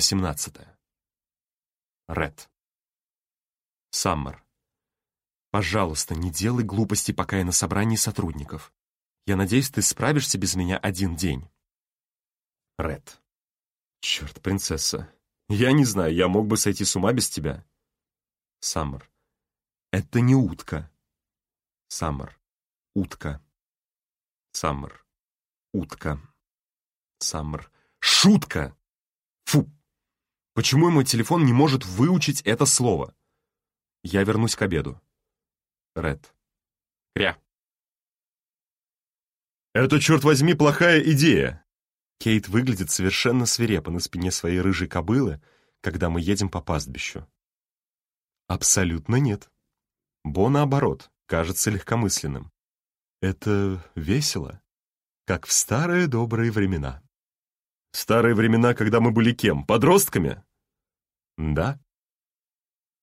Глава 17. Ред. Саммер. Пожалуйста, не делай глупости, пока я на собрании сотрудников. Я надеюсь, ты справишься без меня один день. Ред. Черт, принцесса. Я не знаю, я мог бы сойти с ума без тебя. Саммер. Это не утка. Саммер. Утка. Саммер. Утка. Саммер. Шутка! Фу! Почему мой телефон не может выучить это слово? Я вернусь к обеду. Ред. Кря. Это, черт возьми, плохая идея. Кейт выглядит совершенно свирепо на спине своей рыжей кобылы, когда мы едем по пастбищу. Абсолютно нет. Бо, наоборот, кажется легкомысленным. Это весело, как в старые добрые времена. Старые времена, когда мы были кем? Подростками? Да.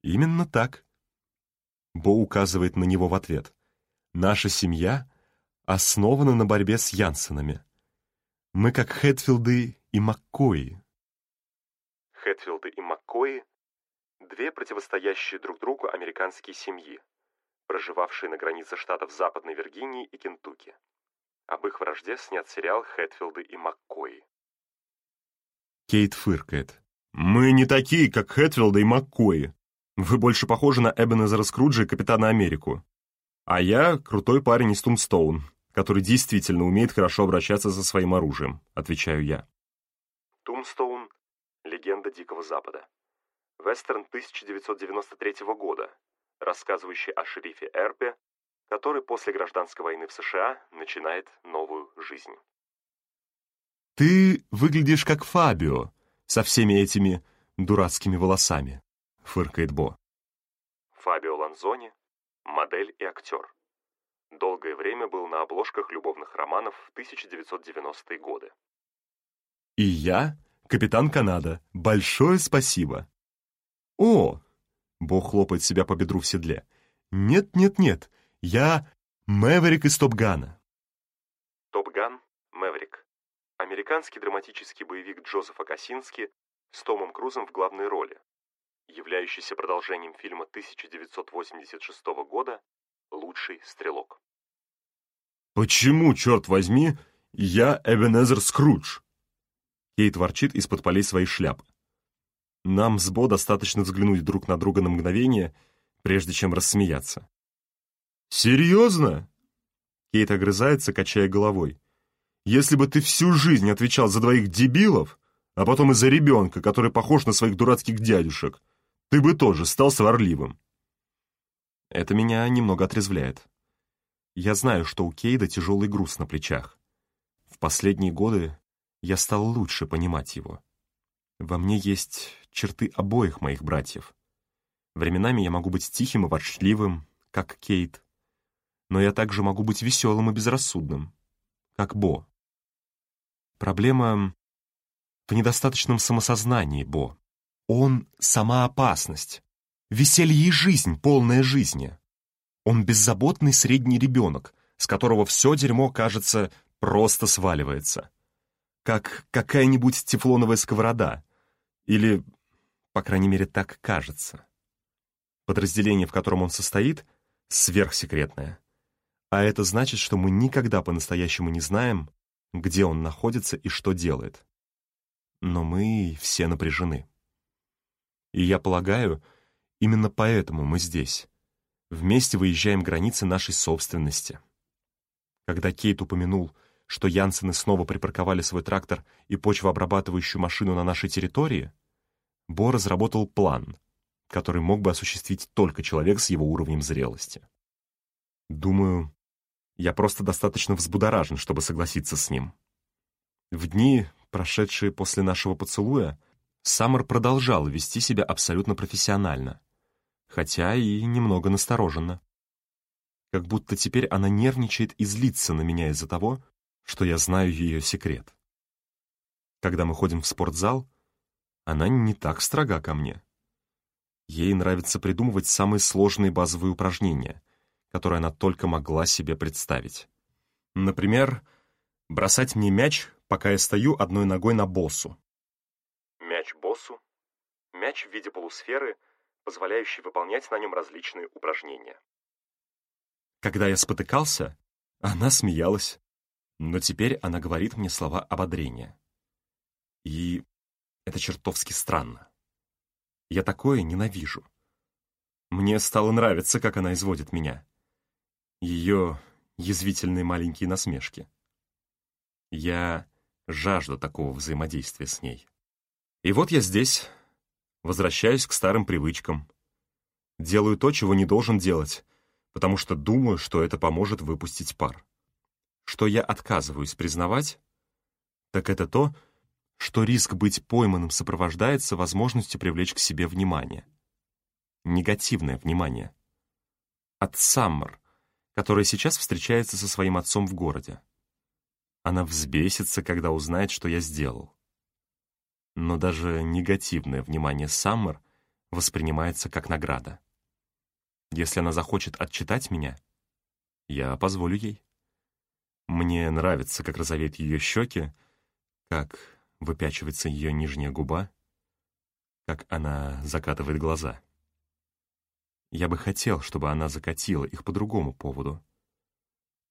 Именно так. Бо указывает на него в ответ. Наша семья основана на борьбе с Янсенами. Мы как Хэтфилды и Маккои. Хэтфилды и Маккои — две противостоящие друг другу американские семьи, проживавшие на границе штатов Западной Виргинии и Кентукки. Об их вражде снят сериал «Хэтфилды и Маккои». Кейт фыркает. «Мы не такие, как Хэтфилда и Маккои. Вы больше похожи на Эбенезера Скруджа и Капитана Америку. А я крутой парень из Тумстоун, который действительно умеет хорошо обращаться со своим оружием», — отвечаю я. Тумстоун — легенда Дикого Запада. Вестерн 1993 года, рассказывающий о шерифе Эрпе, который после гражданской войны в США начинает новую жизнь. «Ты выглядишь как Фабио, со всеми этими дурацкими волосами», — фыркает Бо. Фабио Ланзони — модель и актер. Долгое время был на обложках любовных романов в 1990-е годы. «И я, капитан Канада, большое спасибо!» «О!» — Бо хлопает себя по бедру в седле. «Нет-нет-нет, я Мэверик из Топгана». Американский драматический боевик Джозефа Косински с Томом Крузом в главной роли, являющийся продолжением фильма 1986 года «Лучший стрелок». «Почему, черт возьми, я Эбенезер Скрудж?» Кейт ворчит из-под полей своей шляпы. Нам с Бо достаточно взглянуть друг на друга на мгновение, прежде чем рассмеяться. «Серьезно?» Кейт огрызается, качая головой. Если бы ты всю жизнь отвечал за двоих дебилов, а потом и за ребенка, который похож на своих дурацких дядюшек, ты бы тоже стал сварливым. Это меня немного отрезвляет. Я знаю, что у Кейда тяжелый груз на плечах. В последние годы я стал лучше понимать его. Во мне есть черты обоих моих братьев. Временами я могу быть тихим и ворчливым, как Кейт, но я также могу быть веселым и безрассудным, как Бо. Проблема в недостаточном самосознании Бо. Он — сама опасность. Веселье и жизнь, полная жизни. Он беззаботный средний ребенок, с которого все дерьмо, кажется, просто сваливается. Как какая-нибудь тефлоновая сковорода. Или, по крайней мере, так кажется. Подразделение, в котором он состоит, сверхсекретное. А это значит, что мы никогда по-настоящему не знаем, где он находится и что делает. Но мы все напряжены. И я полагаю, именно поэтому мы здесь. Вместе выезжаем границы нашей собственности. Когда Кейт упомянул, что Янсены снова припарковали свой трактор и почвообрабатывающую машину на нашей территории, Бо разработал план, который мог бы осуществить только человек с его уровнем зрелости. Думаю, я просто достаточно взбудоражен, чтобы согласиться с ним. В дни, прошедшие после нашего поцелуя, Саммер продолжал вести себя абсолютно профессионально, хотя и немного настороженно. Как будто теперь она нервничает и злится на меня из-за того, что я знаю ее секрет. Когда мы ходим в спортзал, она не так строга ко мне. Ей нравится придумывать самые сложные базовые упражнения, которое она только могла себе представить. Например, бросать мне мяч, пока я стою одной ногой на боссу. Мяч мяч боссу, мяч в виде полусферы, позволяющий выполнять на нем различные упражнения. Когда я спотыкался, она смеялась, но теперь она говорит мне слова ободрения. И это чертовски странно. Я такое ненавижу. Мне стало нравиться, как она изводит меня. Ее язвительные маленькие насмешки. Я жажду такого взаимодействия с ней. И вот я здесь, возвращаюсь к старым привычкам. Делаю то, чего не должен делать, потому что думаю, что это поможет выпустить пар. Что я отказываюсь признавать, так это то, что риск быть пойманным сопровождается возможностью привлечь к себе внимание. Негативное внимание. От Саммер, которая сейчас встречается со своим отцом в городе. Она взбесится, когда узнает, что я сделал. Но даже негативное внимание Саммер воспринимается как награда. Если она захочет отчитать меня, я позволю ей. Мне нравится, как розовеют ее щеки, как выпячивается ее нижняя губа, как она закатывает глаза. Я бы хотел, чтобы она закатила их по другому поводу,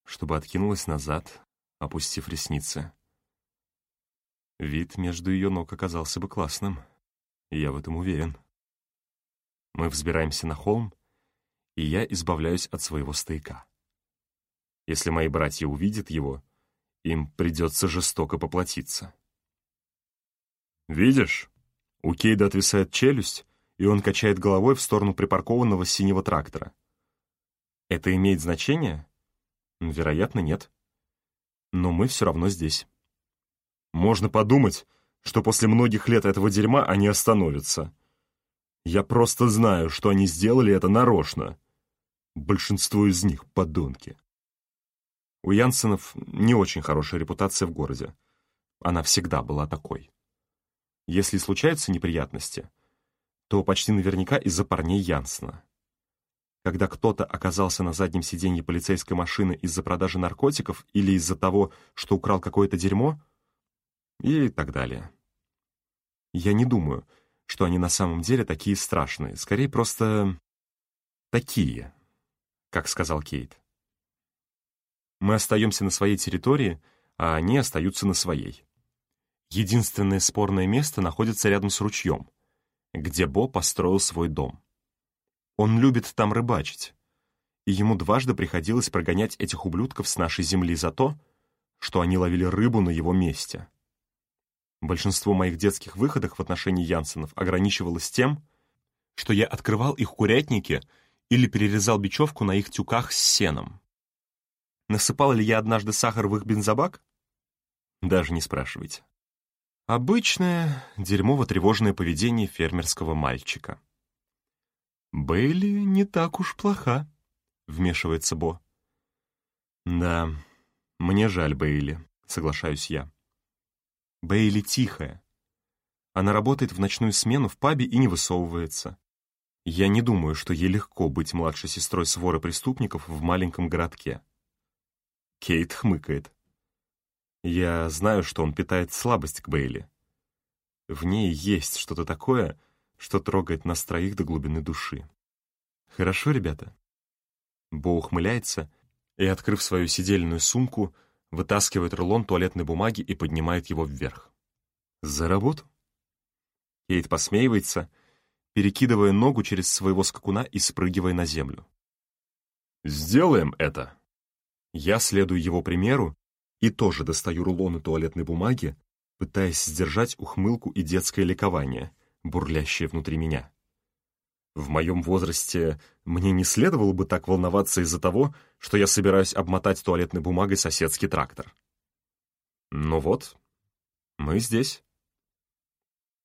чтобы откинулась назад, опустив ресницы. Вид между ее ног оказался бы классным, я в этом уверен. Мы взбираемся на холм, и я избавляюсь от своего стояка. Если мои братья увидят его, им придется жестоко поплатиться. «Видишь?» У Кейда отвисает челюсть, и он качает головой в сторону припаркованного синего трактора. «Это имеет значение?» «Вероятно, нет. Но мы все равно здесь». «Можно подумать, что после многих лет этого дерьма они остановятся. Я просто знаю, что они сделали это нарочно. Большинство из них — подонки». У Янсенов не очень хорошая репутация в городе. Она всегда была такой. Если случаются неприятности, то почти наверняка из-за парней Янсена. Когда кто-то оказался на заднем сиденье полицейской машины из-за продажи наркотиков или из-за того, что украл какое-то дерьмо, и так далее. Я не думаю, что они на самом деле такие страшные, скорее просто такие, как сказал Кейт. Мы остаемся на своей территории, а они остаются на своей. Единственное спорное место находится рядом с ручьем, где Бо построил свой дом. Он любит там рыбачить, и ему дважды приходилось прогонять этих ублюдков с нашей земли за то, что они ловили рыбу на его месте. Большинство моих детских выходок в отношении Янсенов ограничивалось тем, что я открывал их курятники или перерезал бечевку на их тюках с сеном. Насыпал ли я однажды сахар в их бензобак? Даже не спрашивайте. Обычное дерьмово-тревожное поведение фермерского мальчика. «Бейли не так уж плоха», — вмешивается Бо. «Да, мне жаль Бейли», — соглашаюсь я. Бейли тихая. Она работает в ночную смену в пабе и не высовывается. Я не думаю, что ей легко быть младшей сестрой своры преступников в маленьком городке. Кейт хмыкает. Я знаю, что он питает слабость к Бейли. В ней есть что-то такое, что трогает нас троих до глубины души. Хорошо, ребята? Бо ухмыляется и, открыв свою сидельную сумку, вытаскивает рулон туалетной бумаги и поднимает его вверх. «За работу?» Кейт посмеивается, перекидывая ногу через своего скакуна и спрыгивая на землю. «Сделаем это!» Я следую его примеру и тоже достаю рулоны туалетной бумаги, пытаясь сдержать ухмылку и детское ликование, бурлящее внутри меня. В моем возрасте мне не следовало бы так волноваться из-за того, что я собираюсь обмотать туалетной бумагой соседский трактор. Ну вот, мы здесь.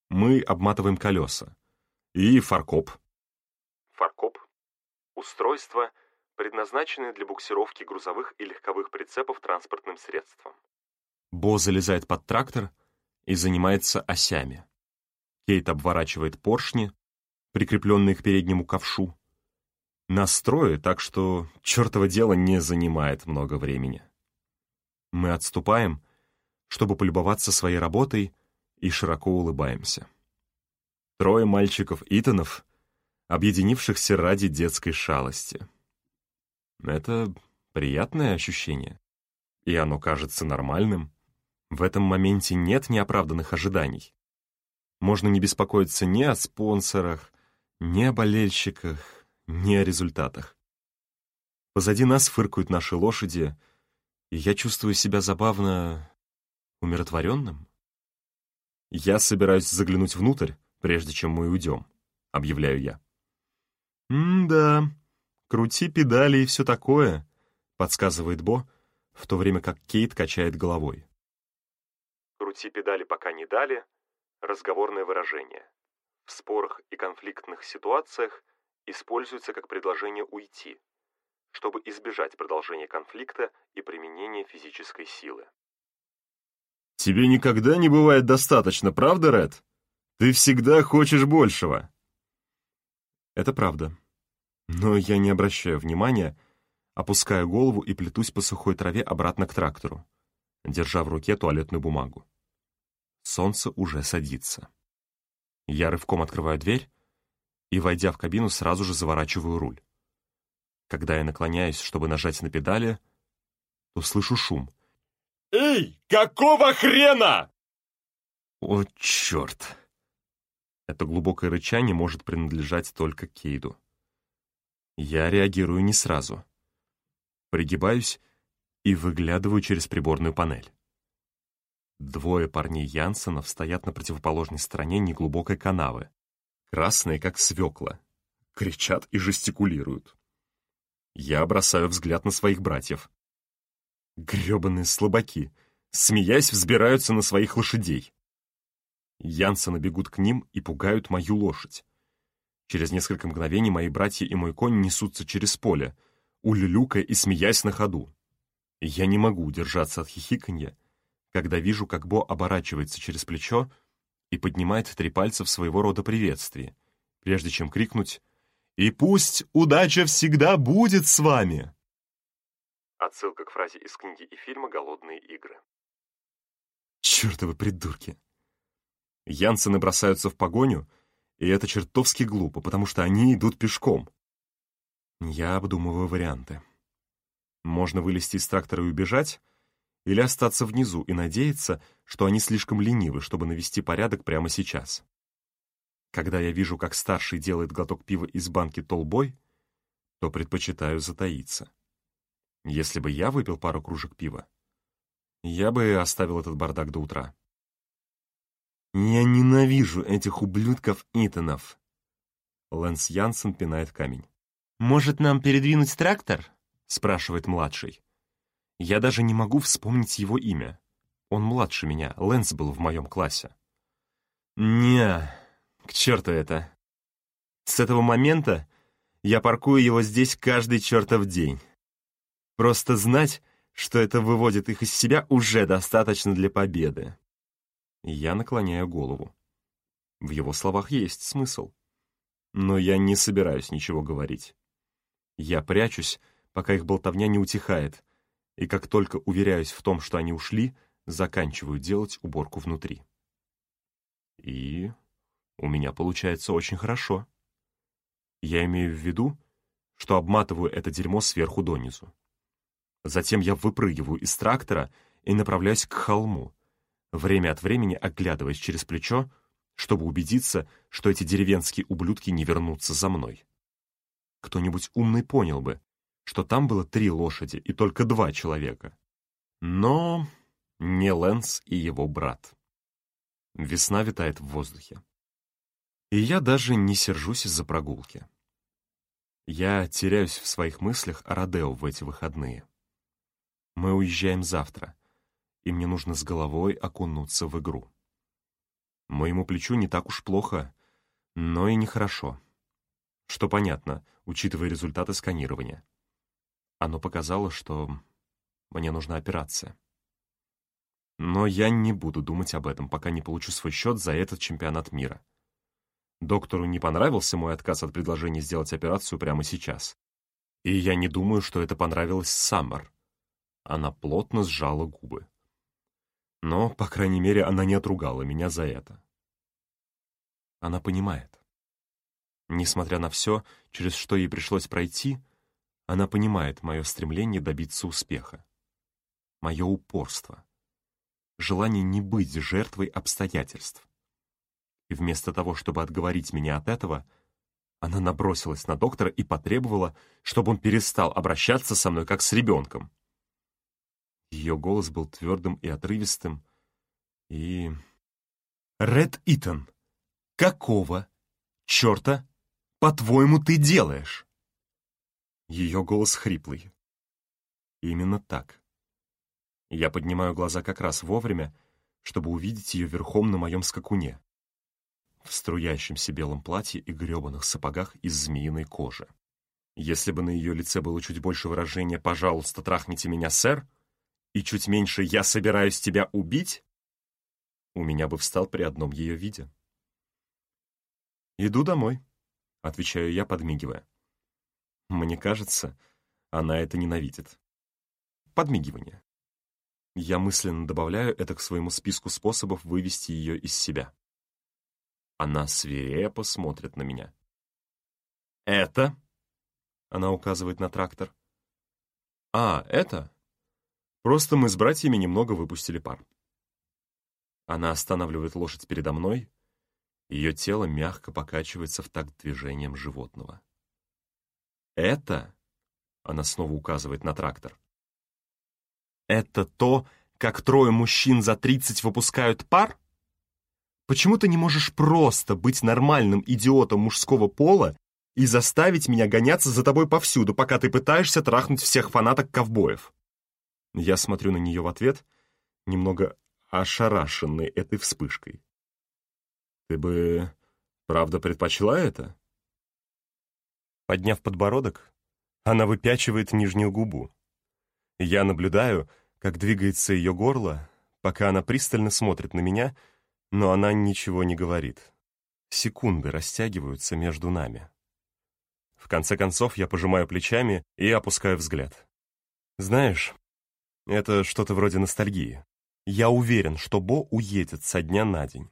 Мы обматываем колеса. И фаркоп. Фаркоп — устройство, предназначенное для буксировки грузовых и легковых прицепов транспортным средством. Бо залезает под трактор и занимается осями. Кейт обворачивает поршни, прикрепленные к переднему ковшу. Настрою, так что чертово дело не занимает много времени. Мы отступаем, чтобы полюбоваться своей работой, и широко улыбаемся. Трое мальчиков Итанов, объединившихся ради детской шалости. Это приятное ощущение, и оно кажется нормальным. В этом моменте нет неоправданных ожиданий. Можно не беспокоиться ни о спонсорах, ни о болельщиках, ни о результатах. Позади нас фыркают наши лошади, и я чувствую себя забавно умиротворенным. Я собираюсь заглянуть внутрь, прежде чем мы уйдем, объявляю я. «М-да, крути педали и все такое», — подсказывает Бо, в то время как Кейт качает головой. «Крути педали, пока не дали» — разговорное выражение. В спорах и конфликтных ситуациях используется как предложение «уйти», чтобы избежать продолжения конфликта и применения физической силы. «Тебе никогда не бывает достаточно, правда, Ред? Ты всегда хочешь большего!» Это правда. Но я не обращаю внимания, опускаю голову и плетусь по сухой траве обратно к трактору, держа в руке туалетную бумагу. Солнце уже садится. Я рывком открываю дверь и, войдя в кабину, сразу же заворачиваю руль. Когда я наклоняюсь, чтобы нажать на педали, то слышу шум. «Эй, какого хрена?» О, черт! Это глубокое рычание может принадлежать только Кейду. Я реагирую не сразу. Пригибаюсь и выглядываю через приборную панель. Двое парней Янсенов стоят на противоположной стороне неглубокой канавы. Красные, как свекла. Кричат и жестикулируют. Я бросаю взгляд на своих братьев. Грёбаные слабаки, смеясь, взбираются на своих лошадей. Янсены бегут к ним и пугают мою лошадь. Через несколько мгновений мои братья и мой конь несутся через поле, улюлюкая и смеясь на ходу. Я не могу удержаться от хихиканья, когда вижу, как Бо оборачивается через плечо и поднимает три пальца в своего рода приветствии, прежде чем крикнуть «И пусть удача всегда будет с вами!» Отсылка к фразе из книги и фильма «Голодные игры». Чёртовы придурки! Янсены бросаются в погоню, и это чертовски глупо, потому что они идут пешком. Я обдумываю варианты. Можно вылезти из трактора и убежать, или остаться внизу и надеяться, что они слишком ленивы, чтобы навести порядок прямо сейчас. Когда я вижу, как старший делает глоток пива из банки толбой, то предпочитаю затаиться. Если бы я выпил пару кружек пива, я бы оставил этот бардак до утра. «Я ненавижу этих ублюдков Итанов!» Лэнс Янсен пинает камень. «Может, нам передвинуть трактор?» — спрашивает младший. Я даже не могу вспомнить его имя. Он младше меня, Лэнс был в моем классе. Не, к черту это. С этого момента я паркую его здесь каждый чертов день. Просто знать, что это выводит их из себя, уже достаточно для победы. Я наклоняю голову. В его словах есть смысл. Но я не собираюсь ничего говорить. Я прячусь, пока их болтовня не утихает, и как только уверяюсь в том, что они ушли, заканчиваю делать уборку внутри. И у меня получается очень хорошо. Я имею в виду, что обматываю это дерьмо сверху донизу. Затем я выпрыгиваю из трактора и направляюсь к холму, время от времени оглядываясь через плечо, чтобы убедиться, что эти деревенские ублюдки не вернутся за мной. Кто-нибудь умный понял бы, что там было три лошади и только два человека. Но не Лэнс и его брат. Весна витает в воздухе. И я даже не сержусь из-за прогулки. Я теряюсь в своих мыслях о Родео в эти выходные. Мы уезжаем завтра, и мне нужно с головой окунуться в игру. Моему плечу не так уж плохо, но и нехорошо. Что понятно, учитывая результаты сканирования. Оно показало, что мне нужна операция. Но я не буду думать об этом, пока не получу свой счет за этот чемпионат мира. Доктору не понравился мой отказ от предложения сделать операцию прямо сейчас. И я не думаю, что это понравилось Саммер. Она плотно сжала губы. Но, по крайней мере, она не отругала меня за это. Она понимает. Несмотря на все, через что ей пришлось пройти, она понимает мое стремление добиться успеха, мое упорство, желание не быть жертвой обстоятельств. И вместо того, чтобы отговорить меня от этого, она набросилась на доктора и потребовала, чтобы он перестал обращаться со мной как с ребенком. Ее голос был твердым и отрывистым, и... «Ред Итан, какого черта, по-твоему, ты делаешь?» Ее голос хриплый. Именно так. Я поднимаю глаза как раз вовремя, чтобы увидеть ее верхом на моем скакуне, в струящемся белом платье и гребаных сапогах из змеиной кожи. Если бы на ее лице было чуть больше выражения «пожалуйста, трахните меня, сэр», и чуть меньше «я собираюсь тебя убить», у меня бы встал при одном ее виде. «Иду домой», — отвечаю я, подмигивая. Мне кажется, она это ненавидит. Подмигивание. Я мысленно добавляю это к своему списку способов вывести ее из себя. Она свирепо смотрит на меня. «Это?» — она указывает на трактор. «А, это?» Просто мы с братьями немного выпустили пар. Она останавливает лошадь передо мной, ее тело мягко покачивается в такт движением животного. «Это?» — она снова указывает на трактор. «Это то, как трое мужчин за тридцать выпускают пар? Почему ты не можешь просто быть нормальным идиотом мужского пола и заставить меня гоняться за тобой повсюду, пока ты пытаешься трахнуть всех фанаток ковбоев?» Я смотрю на нее в ответ, немного ошарашенный этой вспышкой. «Ты бы, правда, предпочла это?» Подняв подбородок, она выпячивает нижнюю губу. Я наблюдаю, как двигается ее горло, пока она пристально смотрит на меня, но она ничего не говорит. Секунды растягиваются между нами. В конце концов, я пожимаю плечами и опускаю взгляд. Знаешь, это что-то вроде ностальгии. Я уверен, что Бо уедет со дня на день.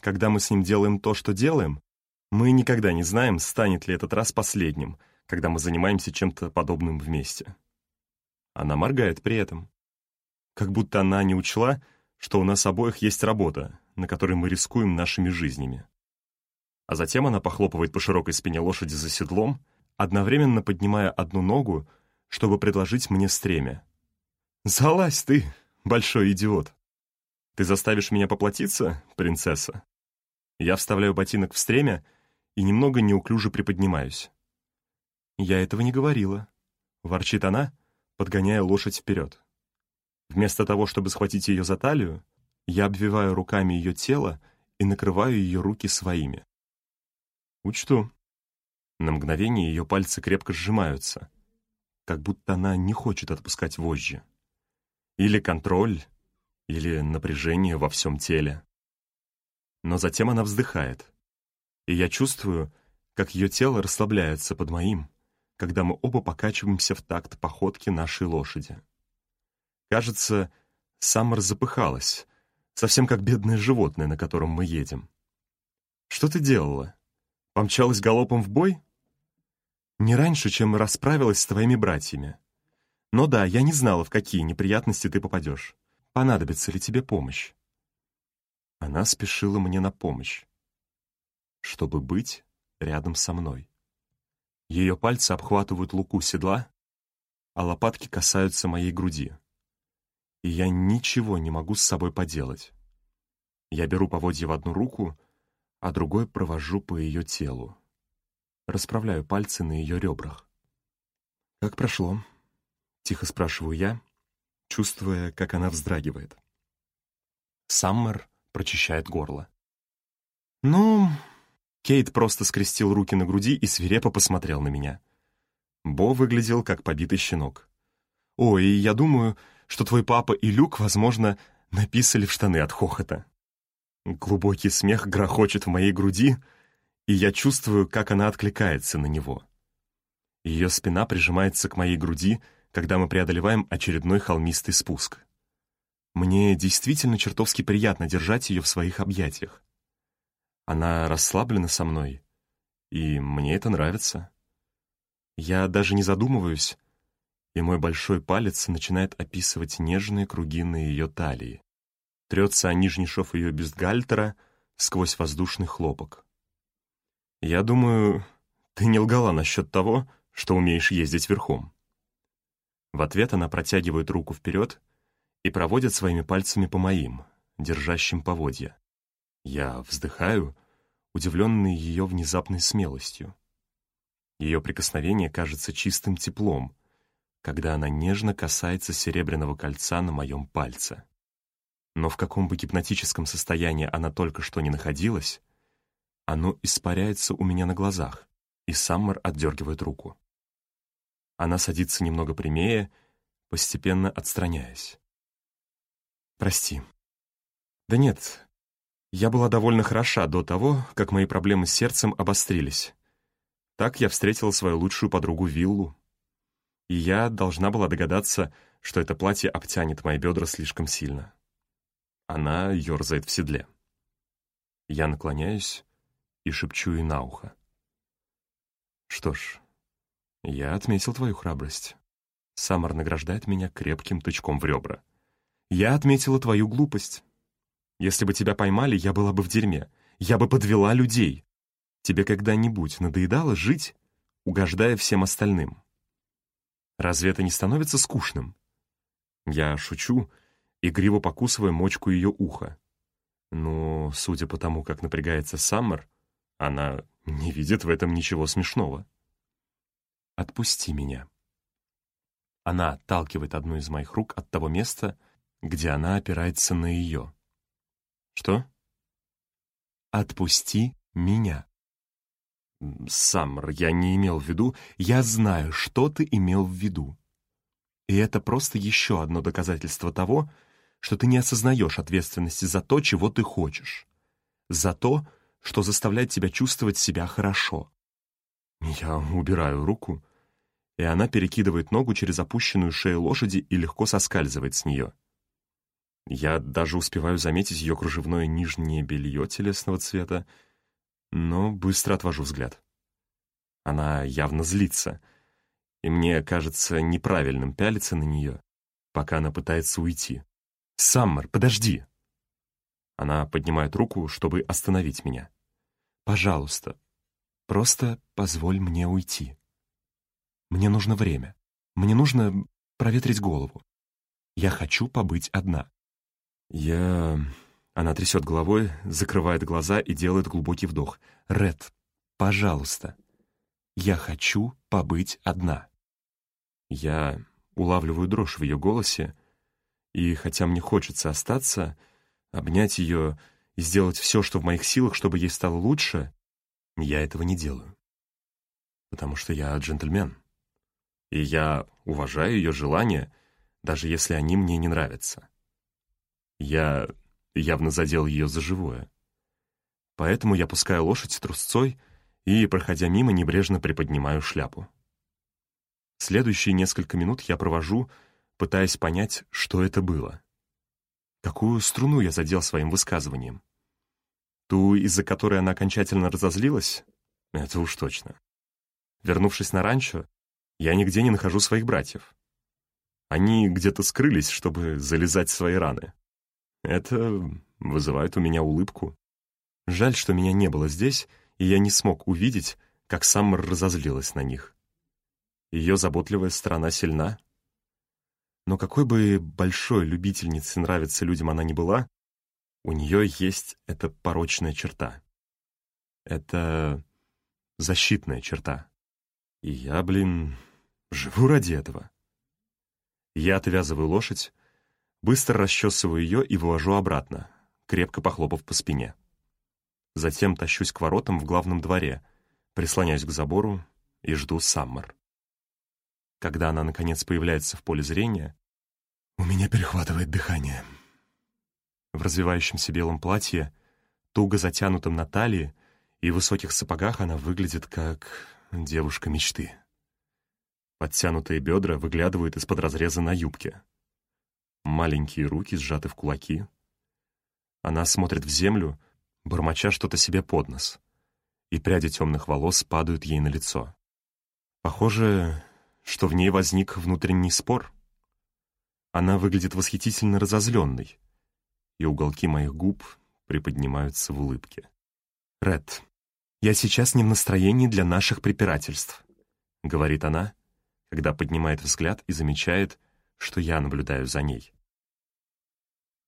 Когда мы с ним делаем то, что делаем, мы никогда не знаем, станет ли этот раз последним, когда мы занимаемся чем-то подобным вместе. Она моргает при этом. Как будто она не учла, что у нас обоих есть работа, на которой мы рискуем нашими жизнями. А затем она похлопывает по широкой спине лошади за седлом, одновременно поднимая одну ногу, чтобы предложить мне стремя. «Залазь ты, большой идиот! Ты заставишь меня поплатиться, принцесса?» Я вставляю ботинок в стремя и немного неуклюже приподнимаюсь. «Я этого не говорила», — ворчит она, подгоняя лошадь вперед. Вместо того, чтобы схватить ее за талию, я обвиваю руками ее тело и накрываю ее руки своими. Учту. На мгновение ее пальцы крепко сжимаются, как будто она не хочет отпускать вожжи. Или контроль, или напряжение во всем теле. Но затем она вздыхает, и я чувствую, как ее тело расслабляется под моим, когда мы оба покачиваемся в такт походки нашей лошади. Кажется, Саммер запыхалась, совсем как бедное животное, на котором мы едем. «Что ты делала? Помчалась галопом в бой?» «Не раньше, чем расправилась с твоими братьями», но да, я не знала, в какие неприятности ты попадешь. Понадобится ли тебе помощь?» Она спешила мне на помощь, чтобы быть рядом со мной. Ее пальцы обхватывают луку седла, а лопатки касаются моей груди. И я ничего не могу с собой поделать. Я беру поводья в одну руку, а другой провожу по ее телу. Расправляю пальцы на ее ребрах. «Как прошло?» Тихо спрашиваю я, чувствуя, как она вздрагивает. Саммер прочищает горло. «Ну...» Кейт просто скрестил руки на груди и свирепо посмотрел на меня. Бо выглядел как побитый щенок. «Ой, я думаю, что твой папа и Люк, возможно, написали в штаны от хохота». Глубокий смех грохочет в моей груди, и я чувствую, как она откликается на него. Ее спина прижимается к моей груди, когда мы преодолеваем очередной холмистый спуск. Мне действительно чертовски приятно держать ее в своих объятиях. Она расслаблена со мной, и мне это нравится. Я даже не задумываюсь, и мой большой палец начинает описывать нежные круги на ее талии. Трется о нижний шов ее бюстгальтера сквозь воздушный хлопок. Я думаю, ты не лгала насчет того, что умеешь ездить верхом. В ответ она протягивает руку вперед и проводит своими пальцами по моим, держащим поводья. Я вздыхаю, удивленный ее внезапной смелостью. Ее прикосновение кажется чистым теплом, когда она нежно касается серебряного кольца на моем пальце. Но в каком бы гипнотическом состоянии она только что не находилась, оно испаряется у меня на глазах, и Саммер отдергивает руку. Она садится немного прямее, постепенно отстраняясь. «Прости». «Да нет, я была довольно хороша до того, как мои проблемы с сердцем обострились. Так я встретила свою лучшую подругу Виллу. И я должна была догадаться, что это платье обтянет мои бедра слишком сильно. Она ерзает в седле. Я наклоняюсь и шепчу ей на ухо. Что ж, я отметил твою храбрость. Самар награждает меня крепким тычком в ребра. Я отметила твою глупость. Если бы тебя поймали, я была бы в дерьме. Я бы подвела людей. Тебе когда-нибудь надоедало жить, угождая всем остальным? Разве это не становится скучным? Я шучу, игриво покусывая мочку ее уха. Но, судя по тому, как напрягается Саммер, она не видит в этом ничего смешного. «Отпусти меня». Она отталкивает одну из моих рук от того места, где она опирается на ее. «Что?» «Отпусти меня». «Саммер, я не имел в виду. Я знаю, что ты имел в виду. И это просто еще одно доказательство того, что ты не осознаешь ответственности за то, чего ты хочешь. За то, что заставляет тебя чувствовать себя хорошо. Я убираю руку, и она перекидывает ногу через опущенную шею лошади и легко соскальзывает с нее. Я даже успеваю заметить ее кружевное нижнее белье телесного цвета, но быстро отвожу взгляд. Она явно злится, и мне кажется неправильным пялиться на нее, пока она пытается уйти. «Саммер, подожди!» Она поднимает руку, чтобы остановить меня. «Пожалуйста, просто позволь мне уйти. Мне нужно время. Мне нужно проветрить голову. Я хочу побыть одна». «Я...» Она трясет головой, закрывает глаза и делает глубокий вдох. «Ред, пожалуйста, я хочу побыть одна». Я улавливаю дрожь в ее голосе, и хотя мне хочется остаться, обнять ее и сделать все, что в моих силах, чтобы ей стало лучше, я этого не делаю. Потому что я джентльмен. И я уважаю ее желания, даже если они мне не нравятся. Я явно задел ее за живое. Поэтому я пускаю лошадь трусцой и, проходя мимо, небрежно приподнимаю шляпу. Следующие несколько минут я провожу, пытаясь понять, что это было. Какую струну я задел своим высказыванием? Ту, из-за которой она окончательно разозлилась? Это уж точно. Вернувшись на ранчо, я нигде не нахожу своих братьев. Они где-то скрылись, чтобы залезать в свои раны. Это вызывает у меня улыбку. Жаль, что меня не было здесь, и я не смог увидеть, как Саммер разозлилась на них. Ее заботливая сторона сильна. Но какой бы большой любительницей нравиться людям она ни была, у нее есть эта порочная черта. Это защитная черта. И я, блин, живу ради этого. Я отвязываю лошадь, Быстро расчесываю ее и вывожу обратно, крепко похлопав по спине. Затем тащусь к воротам в главном дворе, прислоняюсь к забору и жду Саммер. Когда она, наконец, появляется в поле зрения, у меня перехватывает дыхание. В развивающемся белом платье, туго затянутом на талии и высоких сапогах она выглядит как девушка мечты. Подтянутые бедра выглядывают из-под разреза на юбке — Маленькие руки сжаты в кулаки. Она смотрит в землю, бормоча что-то себе под нос, и пряди темных волос падают ей на лицо. Похоже, что в ней возник внутренний спор. Она выглядит восхитительно разозленной, и уголки моих губ приподнимаются в улыбке. «Ред, я сейчас не в настроении для наших препирательств», — говорит она, когда поднимает взгляд и замечает, что я наблюдаю за ней.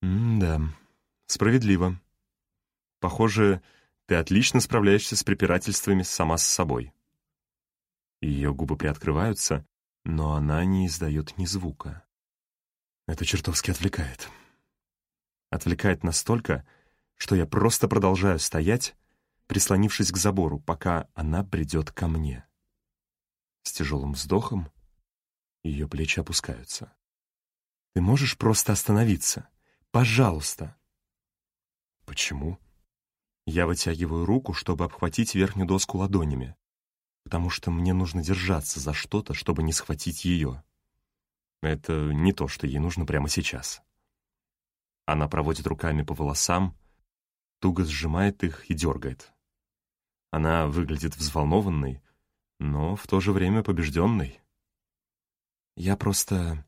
«М-да, справедливо. Похоже, ты отлично справляешься с препирательствами сама с собой». Ее губы приоткрываются, но она не издает ни звука. Это чертовски отвлекает. Отвлекает настолько, что я просто продолжаю стоять, прислонившись к забору, пока она придет ко мне. С тяжелым вздохом ее плечи опускаются. «Ты можешь просто остановиться? Пожалуйста!» «Почему?» Я вытягиваю руку, чтобы обхватить верхнюю доску ладонями, потому что мне нужно держаться за что-то, чтобы не схватить ее. Это не то, что ей нужно прямо сейчас. Она проводит руками по волосам, туго сжимает их и дергает. Она выглядит взволнованной, но в то же время побежденной. Я просто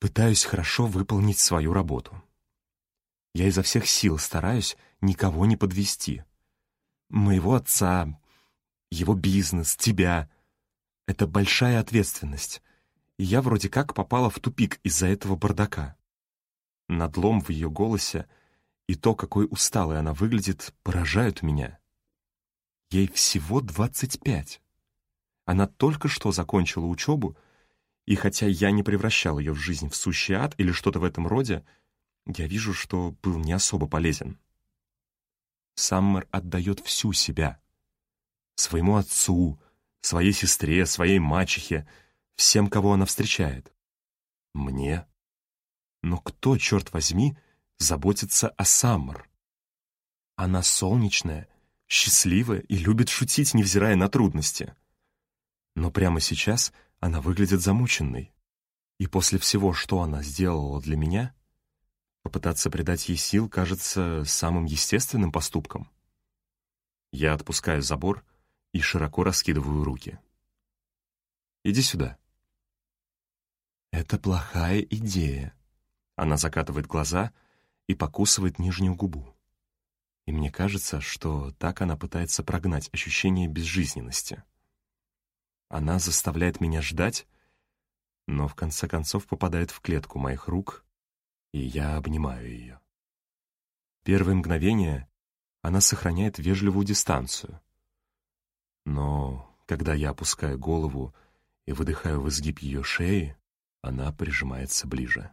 пытаюсь хорошо выполнить свою работу. Я изо всех сил стараюсь никого не подвести. Моего отца, его бизнес, тебя — это большая ответственность, и я вроде как попала в тупик из-за этого бардака. Надлом в ее голосе и то, какой усталой она выглядит, поражают меня. Ей всего двадцать пять. Она только что закончила учебу, и хотя я не превращал ее в жизнь в сущий ад или что-то в этом роде, я вижу, что был не особо полезен. Саммер отдает всю себя. Своему отцу, своей сестре, своей мачехе, всем, кого она встречает. Мне. Но кто, черт возьми, заботится о Саммер? Она солнечная, счастливая и любит шутить, невзирая на трудности. Но прямо сейчас она выглядит замученной. И после всего, что она сделала для меня, попытаться придать ей сил кажется самым естественным поступком. Я отпускаю забор и широко раскидываю руки. «Иди сюда». «Это плохая идея». Она закатывает глаза и покусывает нижнюю губу. И мне кажется, что так она пытается прогнать ощущение безжизненности. Она заставляет меня ждать, но в конце концов попадает в клетку моих рук, и я обнимаю ее. Первые мгновения она сохраняет вежливую дистанцию. Но когда я опускаю голову и выдыхаю в изгиб ее шеи, она прижимается ближе.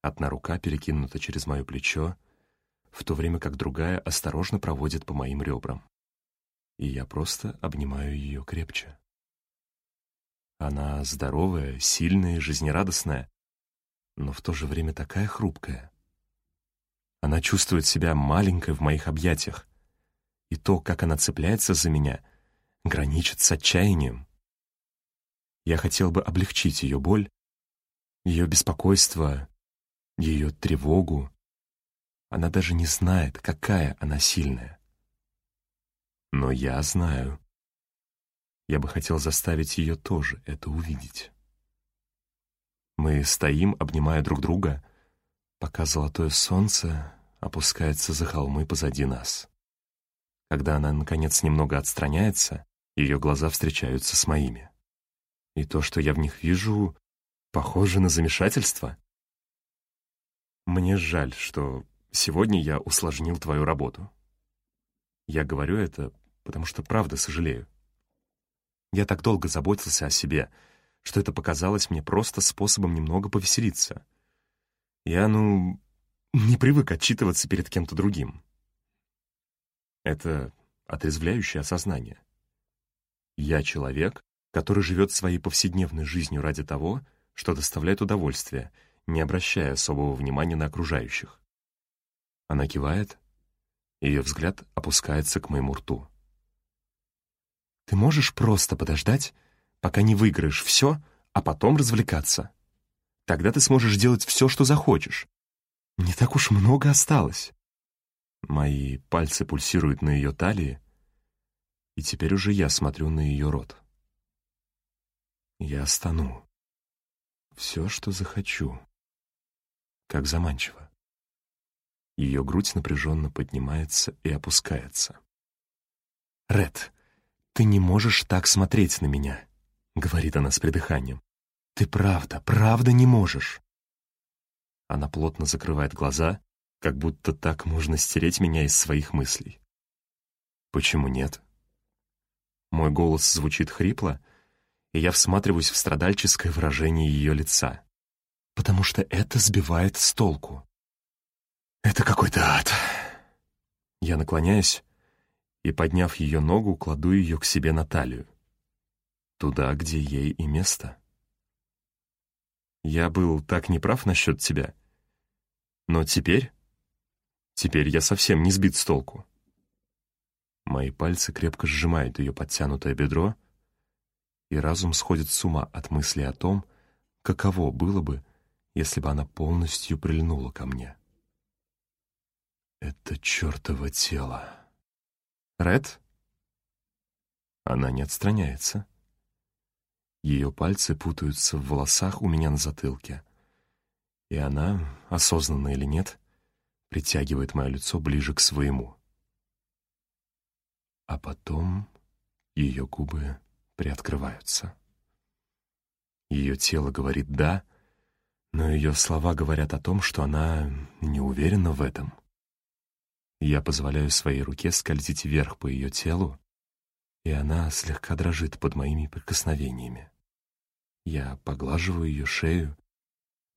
Одна рука перекинута через мое плечо, в то время как другая осторожно проводит по моим ребрам. И я просто обнимаю ее крепче. Она здоровая, сильная, жизнерадостная, но в то же время такая хрупкая. Она чувствует себя маленькой в моих объятиях, и то, как она цепляется за меня, граничит с отчаянием. Я хотел бы облегчить ее боль, ее беспокойство, ее тревогу, она даже не знает, какая она сильная. Но я знаю. Я бы хотел заставить ее тоже это увидеть. Мы стоим, обнимая друг друга, пока золотое солнце опускается за холмы позади нас. Когда она, наконец, немного отстраняется, ее глаза встречаются с моими. И то, что я в них вижу, похоже на замешательство. Мне жаль, что Сегодня я усложнил твою работу. Я говорю это, потому что правда сожалею. Я так долго заботился о себе, что это показалось мне просто способом немного повеселиться. Я, ну, не привык отчитываться перед кем-то другим. Это отрезвляющее осознание. Я человек, который живет своей повседневной жизнью ради того, что доставляет удовольствие, не обращая особого внимания на окружающих. Она кивает, ее взгляд опускается к моему рту. «Ты можешь просто подождать, пока не выиграешь все, а потом развлекаться. Тогда ты сможешь делать все, что захочешь. Не так уж много осталось». Мои пальцы пульсируют на ее талии, и теперь уже я смотрю на ее рот. Я стану. Все, что захочу. Как заманчиво. Ее грудь напряженно поднимается и опускается. «Ред, ты не можешь так смотреть на меня», — говорит она с придыханием. «Ты правда, правда не можешь». Она плотно закрывает глаза, как будто так можно стереть меня из своих мыслей. Почему нет? Мой голос звучит хрипло, и я всматриваюсь в страдальческое выражение ее лица. Потому что это сбивает с толку. Это какой-то ад. Я наклоняюсь и, подняв ее ногу, кладу ее к себе на талию. Туда, где ей и место. Я был так неправ насчет тебя. Но теперь Теперь я совсем не сбит с толку. Мои пальцы крепко сжимают ее подтянутое бедро, и разум сходит с ума от мысли о том, каково было бы, если бы она полностью прильнула ко мне. Это чертово тело. Ред? Она не отстраняется. Ее пальцы путаются в волосах у меня на затылке, и она, осознанно или нет, притягивает мое лицо ближе к своему. А потом ее губы приоткрываются. Ее тело говорит «да», но ее слова говорят о том, что она не уверена в этом. Я позволяю своей руке скользить вверх по ее телу, и она слегка дрожит под моими прикосновениями. Я поглаживаю ее шею,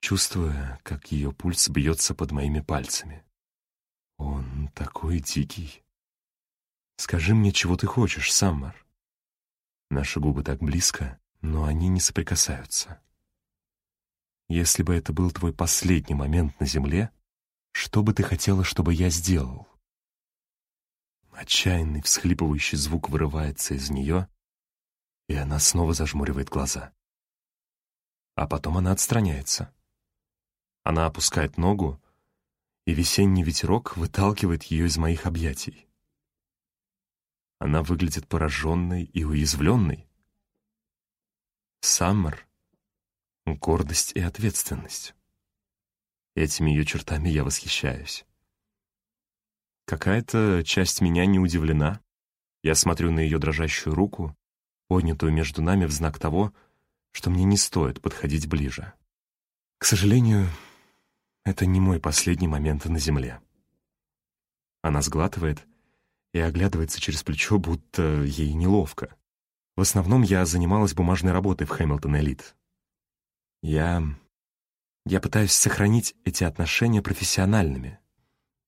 чувствуя, как ее пульс бьется под моими пальцами. Он такой дикий. Скажи мне, чего ты хочешь, Саммер. Наши губы так близко, но они не соприкасаются. Если бы это был твой последний момент на земле, что бы ты хотела, чтобы я сделал? Отчаянный всхлипывающий звук вырывается из нее, и она снова зажмуривает глаза. А потом она отстраняется. Она опускает ногу, и весенний ветерок выталкивает ее из моих объятий. Она выглядит пораженной и уязвленной. Саммер — гордость и ответственность. Этими ее чертами я восхищаюсь. Какая-то часть меня не удивлена. Я смотрю на ее дрожащую руку, поднятую между нами в знак того, что мне не стоит подходить ближе. К сожалению, это не мой последний момент на земле. Она сглатывает и оглядывается через плечо, будто ей неловко. В основном я занималась бумажной работой в Хэмилтон Элит. Я... я пытаюсь сохранить эти отношения профессиональными.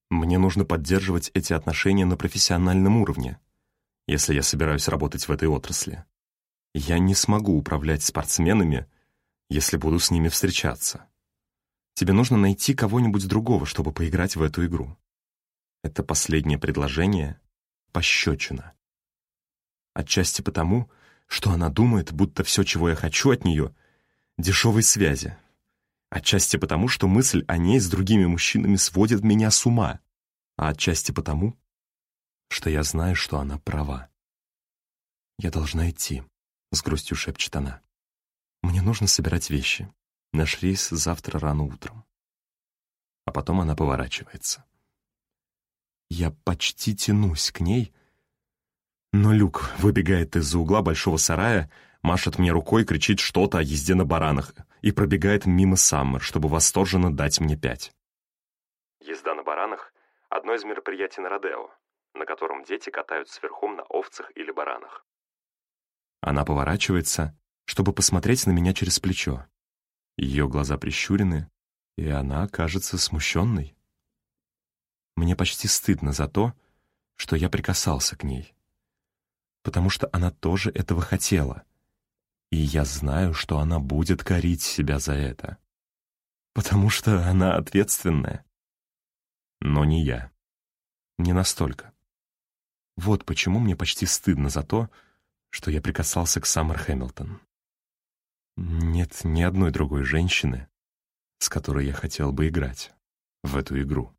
Мне нужно поддерживать эти отношения на профессиональном уровне, если я собираюсь работать в этой отрасли. Я не смогу управлять спортсменами, если буду с ними встречаться. Тебе нужно найти кого-нибудь другого, чтобы поиграть в эту игру. Это последнее предложение — пощечина. Отчасти потому, что она думает, будто все, чего я хочу от нее — дешевой связи. Отчасти потому, что мысль о ней с другими мужчинами сводит меня с ума. А отчасти потому, что я знаю, что она права. «Я должна идти», — с грустью шепчет она. «Мне нужно собирать вещи. Наш рейс завтра рано утром. А потом она поворачивается. Я почти тянусь к ней, но Люк выбегает из-за угла большого сарая, машет мне рукой, кричит что-то о езде на баранах и пробегает мимо Саммер, чтобы восторженно дать мне пять. Езда на баранах — одно из мероприятий на Родео, на котором дети катаются верхом на овцах или баранах. Она поворачивается, чтобы посмотреть на меня через плечо. Ее глаза прищурены, и она кажется смущенной. Мне почти стыдно за то, что я прикасался к ней, потому что она тоже этого хотела, и я знаю, что она будет корить себя за это, потому что она ответственная. Но не я. Не настолько. Вот почему мне почти стыдно за то, что я прикасался к Саммер Хэмилтон. Нет ни одной другой женщины, с которой я хотел бы играть в эту игру.